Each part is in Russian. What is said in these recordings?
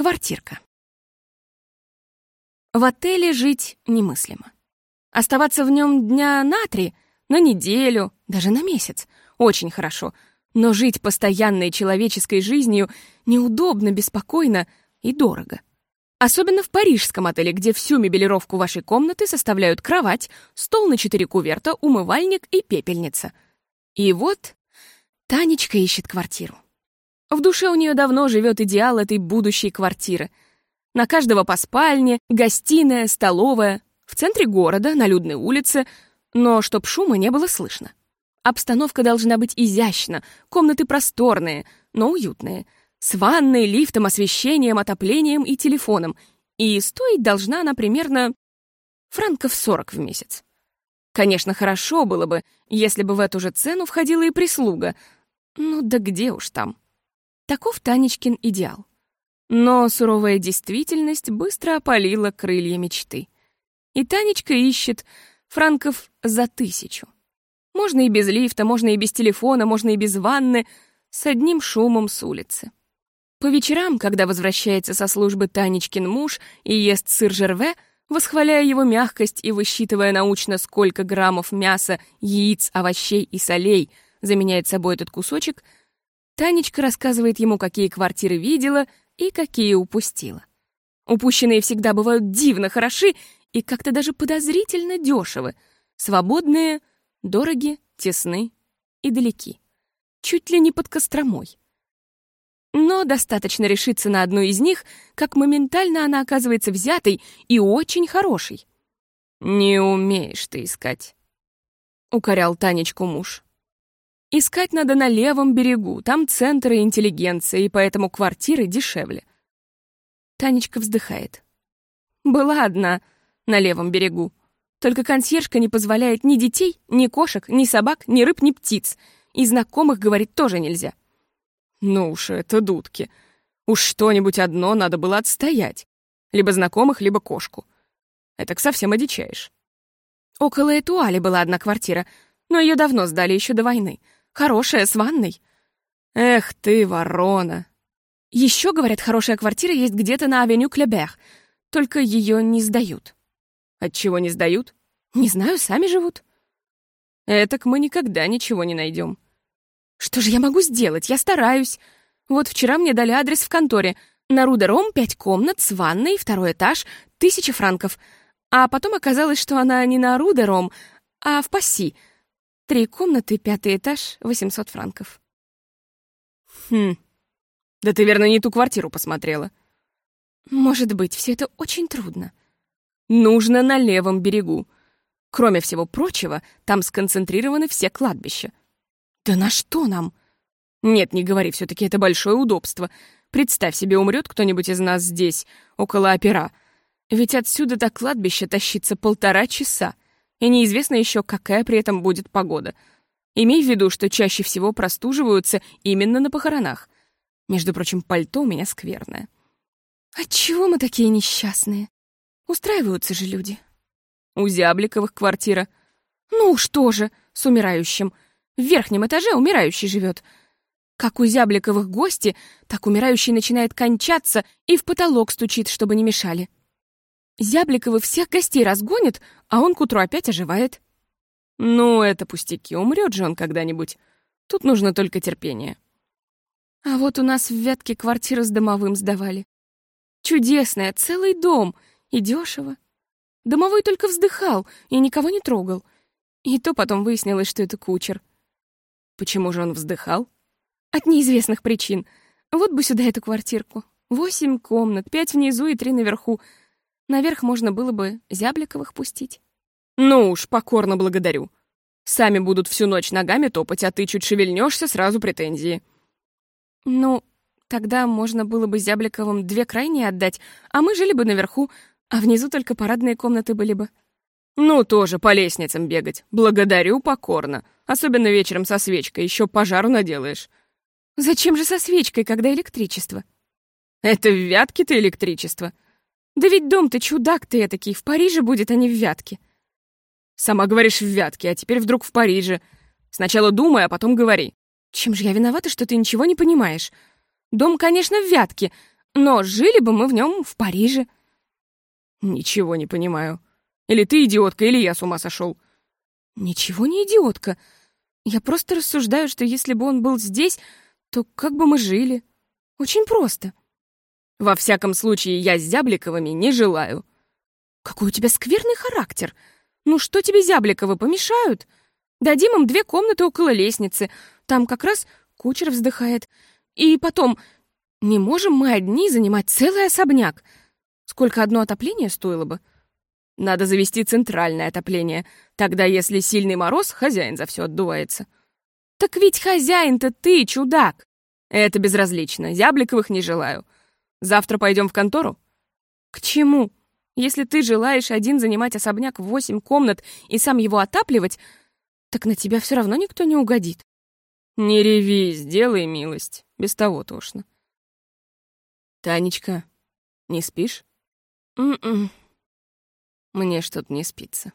Квартирка. В отеле жить немыслимо. Оставаться в нем дня на три, на неделю, даже на месяц — очень хорошо. Но жить постоянной человеческой жизнью неудобно, беспокойно и дорого. Особенно в парижском отеле, где всю мебелировку вашей комнаты составляют кровать, стол на четыре куверта, умывальник и пепельница. И вот Танечка ищет квартиру. В душе у нее давно живет идеал этой будущей квартиры. На каждого по спальне, гостиная, столовая, в центре города, на людной улице, но чтоб шума не было слышно. Обстановка должна быть изящна, комнаты просторные, но уютные, с ванной, лифтом, освещением, отоплением и телефоном, и стоить должна она примерно франков 40 в месяц. Конечно, хорошо было бы, если бы в эту же цену входила и прислуга, ну да где уж там. Таков Танечкин идеал. Но суровая действительность быстро опалила крылья мечты. И Танечка ищет франков за тысячу. Можно и без лифта, можно и без телефона, можно и без ванны, с одним шумом с улицы. По вечерам, когда возвращается со службы Танечкин муж и ест сыр жерве, восхваляя его мягкость и высчитывая научно, сколько граммов мяса, яиц, овощей и солей заменяет собой этот кусочек — Танечка рассказывает ему, какие квартиры видела и какие упустила. Упущенные всегда бывают дивно хороши и как-то даже подозрительно дешевы, свободные, дороги, тесны и далеки. Чуть ли не под Костромой. Но достаточно решиться на одну из них, как моментально она оказывается взятой и очень хорошей. «Не умеешь ты искать», — укорял Танечку муж. Искать надо на левом берегу, там центр и интеллигенция, и поэтому квартиры дешевле. Танечка вздыхает. Была одна на левом берегу. Только консьержка не позволяет ни детей, ни кошек, ни собак, ни рыб, ни птиц. И знакомых, говорить, тоже нельзя. Ну уж это дудки. Уж что-нибудь одно надо было отстоять. Либо знакомых, либо кошку. Это совсем одичаешь. Около Этуали была одна квартира, но ее давно сдали еще до войны. Хорошая, с ванной. Эх ты, ворона. Еще, говорят, хорошая квартира есть где-то на авеню Клебер, только ее не сдают. Отчего не сдают? Не знаю, сами живут. Этак мы никогда ничего не найдем. Что же я могу сделать? Я стараюсь. Вот вчера мне дали адрес в конторе. На Рудером пять комнат с ванной, второй этаж, тысяча франков. А потом оказалось, что она не на Рудером, а в Пасси — Три комнаты, пятый этаж, 800 франков. Хм, да ты, верно, не ту квартиру посмотрела. Может быть, все это очень трудно. Нужно на левом берегу. Кроме всего прочего, там сконцентрированы все кладбища. Да на что нам? Нет, не говори, все таки это большое удобство. Представь себе, умрет кто-нибудь из нас здесь, около опера. Ведь отсюда до кладбища тащится полтора часа и неизвестно еще, какая при этом будет погода. Имей в виду, что чаще всего простуживаются именно на похоронах. Между прочим, пальто у меня скверное. Отчего мы такие несчастные? Устраиваются же люди. У Зябликовых квартира. Ну что же, с умирающим. В верхнем этаже умирающий живет. Как у Зябликовых гости, так умирающий начинает кончаться и в потолок стучит, чтобы не мешали. Зябликовы всех гостей разгонят, а он к утру опять оживает. Ну, это пустяки, умрет же он когда-нибудь. Тут нужно только терпение. А вот у нас в Вятке квартиру с домовым сдавали. Чудесная, целый дом, и дешево. Домовой только вздыхал и никого не трогал. И то потом выяснилось, что это кучер. Почему же он вздыхал? От неизвестных причин. Вот бы сюда эту квартирку. Восемь комнат, пять внизу и три наверху — Наверх можно было бы Зябликовых пустить. Ну уж, покорно благодарю. Сами будут всю ночь ногами топать, а ты чуть шевельнешься, сразу претензии. Ну, тогда можно было бы Зябликовым две крайние отдать, а мы жили бы наверху, а внизу только парадные комнаты были бы. Ну, тоже по лестницам бегать. Благодарю покорно. Особенно вечером со свечкой, еще пожару наделаешь. Зачем же со свечкой, когда электричество? Это в Вятке-то электричество. Да ведь дом-то чудак ты этакий, в Париже будет, а не в Вятке. Сама говоришь в Вятке, а теперь вдруг в Париже. Сначала думай, а потом говори. Чем же я виновата, что ты ничего не понимаешь? Дом, конечно, в Вятке, Но жили бы мы в нем в Париже. Ничего не понимаю. Или ты идиотка, или я с ума сошел. Ничего не идиотка. Я просто рассуждаю, что если бы он был здесь, то как бы мы жили? Очень просто. Во всяком случае, я с Зябликовыми не желаю. Какой у тебя скверный характер. Ну что тебе Зябликовы помешают? Дадим им две комнаты около лестницы. Там как раз кучер вздыхает. И потом, не можем мы одни занимать целый особняк. Сколько одно отопление стоило бы? Надо завести центральное отопление. Тогда, если сильный мороз, хозяин за все отдувается. Так ведь хозяин-то ты, чудак. Это безразлично. Зябликовых не желаю. Завтра пойдем в контору? К чему? Если ты желаешь один занимать особняк в восемь комнат и сам его отапливать, так на тебя все равно никто не угодит. Не реви, сделай милость. Без того тошно. Танечка, не спишь? М-м. Мне что-то не спится.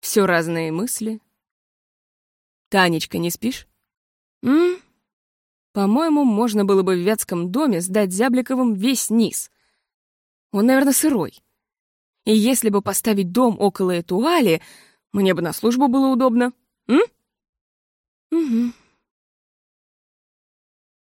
Все разные мысли. Танечка, не спишь? М? По-моему, можно было бы в Вятском доме сдать Зябликовым весь низ. Он, наверное, сырой. И если бы поставить дом около Этуали, мне бы на службу было удобно. М? Угу.